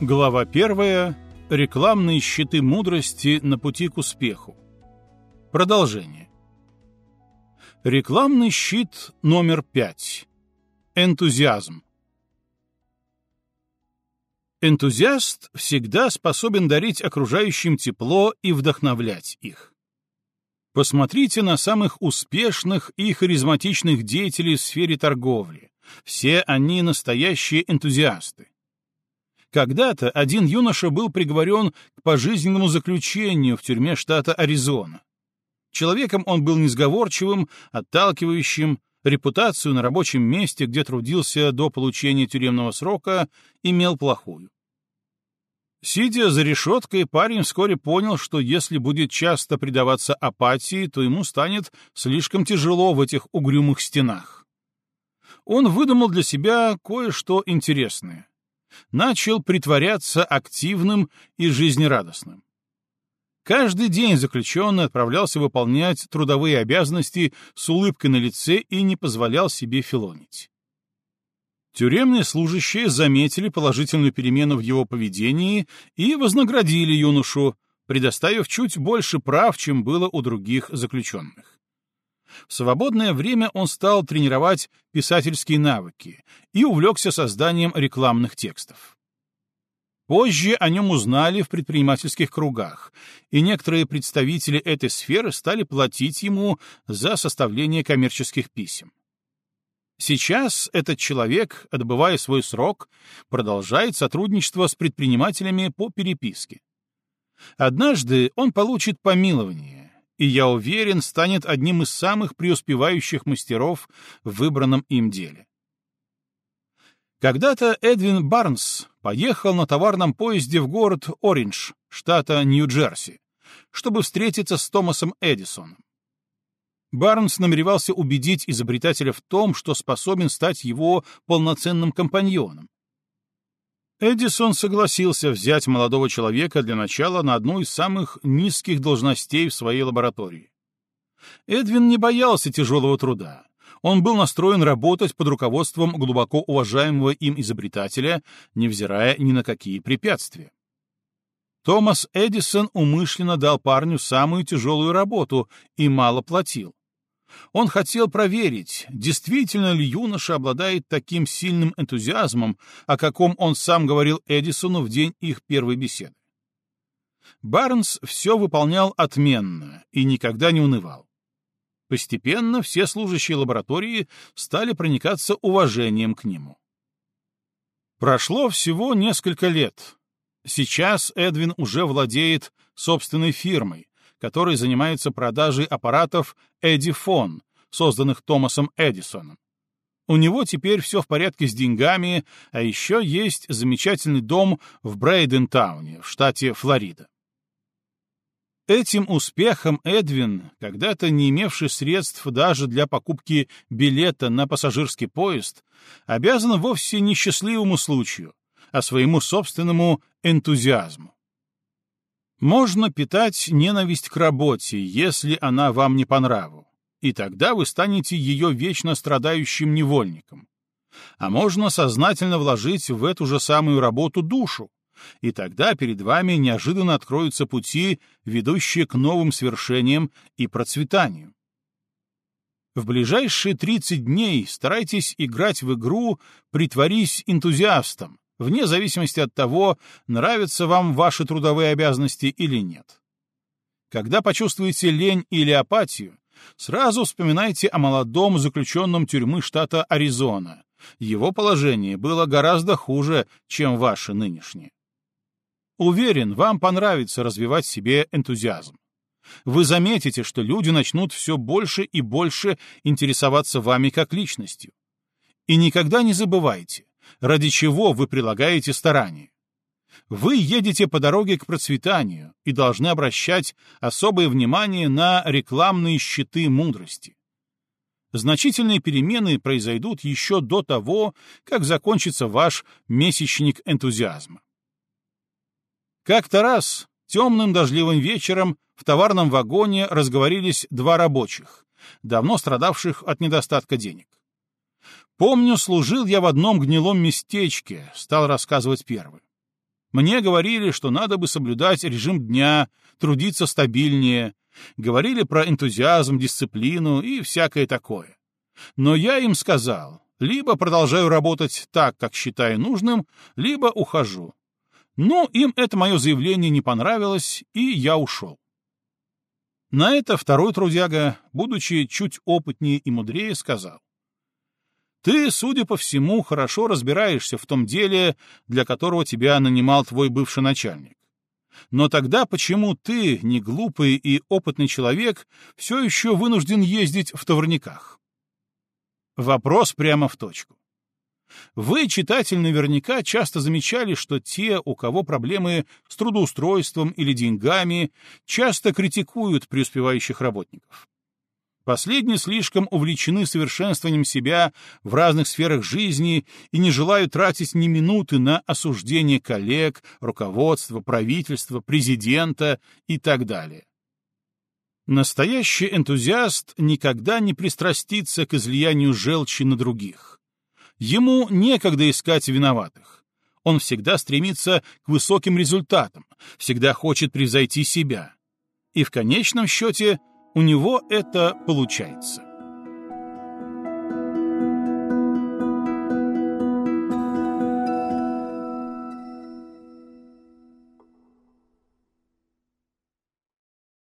Глава первая. Рекламные щиты мудрости на пути к успеху. Продолжение. Рекламный щит номер пять. Энтузиазм. Энтузиаст всегда способен дарить окружающим тепло и вдохновлять их. Посмотрите на самых успешных и харизматичных деятелей в сфере торговли. Все они настоящие энтузиасты. Когда-то один юноша был приговорен к пожизненному заключению в тюрьме штата Аризона. Человеком он был несговорчивым, отталкивающим, репутацию на рабочем месте, где трудился до получения тюремного срока, имел плохую. Сидя за решеткой, парень вскоре понял, что если будет часто предаваться апатии, то ему станет слишком тяжело в этих угрюмых стенах. Он выдумал для себя кое-что интересное начал притворяться активным и жизнерадостным. Каждый день заключенный отправлялся выполнять трудовые обязанности с улыбкой на лице и не позволял себе филонить. Тюремные служащие заметили положительную перемену в его поведении и вознаградили юношу, предоставив чуть больше прав, чем было у других заключенных. В свободное время он стал тренировать писательские навыки и увлекся созданием рекламных текстов. Позже о нем узнали в предпринимательских кругах, и некоторые представители этой сферы стали платить ему за составление коммерческих писем. Сейчас этот человек, отбывая свой срок, продолжает сотрудничество с предпринимателями по переписке. Однажды он получит помилование, и, я уверен, станет одним из самых преуспевающих мастеров в выбранном им деле. Когда-то Эдвин Барнс поехал на товарном поезде в город Ориндж, штата Нью-Джерси, чтобы встретиться с Томасом Эдисоном. Барнс намеревался убедить изобретателя в том, что способен стать его полноценным компаньоном, Эдисон согласился взять молодого человека для начала на одну из самых низких должностей в своей лаборатории. Эдвин не боялся тяжелого труда. Он был настроен работать под руководством глубоко уважаемого им изобретателя, невзирая ни на какие препятствия. Томас Эдисон умышленно дал парню самую тяжелую работу и мало платил. Он хотел проверить, действительно ли юноша обладает таким сильным энтузиазмом, о каком он сам говорил Эдисону в день их первой беседы. Барнс все выполнял отменно и никогда не унывал. Постепенно все служащие лаборатории стали проникаться уважением к нему. Прошло всего несколько лет. Сейчас Эдвин уже владеет собственной фирмой, который занимается продажей аппаратов Эдифон, созданных Томасом Эдисоном. У него теперь все в порядке с деньгами, а еще есть замечательный дом в Брейдентауне, в штате Флорида. Этим успехом Эдвин, когда-то не имевший средств даже для покупки билета на пассажирский поезд, обязан вовсе не счастливому случаю, а своему собственному энтузиазму. Можно питать ненависть к работе, если она вам не по нраву, и тогда вы станете ее вечно страдающим невольником. А можно сознательно вложить в эту же самую работу душу, и тогда перед вами неожиданно откроются пути, ведущие к новым свершениям и процветанию. В ближайшие 30 дней старайтесь играть в игру «Притворись энтузиастом», вне зависимости от того, нравятся вам ваши трудовые обязанности или нет. Когда почувствуете лень или апатию, сразу вспоминайте о молодом заключенном тюрьмы штата Аризона. Его положение было гораздо хуже, чем ваше нынешнее. Уверен, вам понравится развивать себе энтузиазм. Вы заметите, что люди начнут все больше и больше интересоваться вами как личностью. И никогда не забывайте, ради чего вы прилагаете старания. Вы едете по дороге к процветанию и должны обращать особое внимание на рекламные щиты мудрости. Значительные перемены произойдут еще до того, как закончится ваш месячник энтузиазма. Как-то раз, темным дождливым вечером, в товарном вагоне разговорились два рабочих, давно страдавших от недостатка денег. Помню, служил я в одном гнилом местечке, стал рассказывать первый. Мне говорили, что надо бы соблюдать режим дня, трудиться стабильнее, говорили про энтузиазм, дисциплину и всякое такое. Но я им сказал, либо продолжаю работать так, как считаю нужным, либо ухожу. Ну, им это мое заявление не понравилось, и я ушел. На это второй трудяга, будучи чуть опытнее и мудрее, сказал. Ты, судя по всему, хорошо разбираешься в том деле, для которого тебя нанимал твой бывший начальник. Но тогда почему ты, не глупый и опытный человек, все еще вынужден ездить в товарниках? Вопрос прямо в точку. Вы, читатель, наверняка часто замечали, что те, у кого проблемы с трудоустройством или деньгами, часто критикуют преуспевающих работников. Последние слишком увлечены совершенствованием себя в разных сферах жизни и не желают тратить ни минуты на осуждение коллег, руководства, правительства, президента и так далее. Настоящий энтузиаст никогда не пристрастится к излиянию желчи на других. Ему некогда искать виноватых. Он всегда стремится к высоким результатам, всегда хочет превзойти себя. И в конечном счете – у него это получается.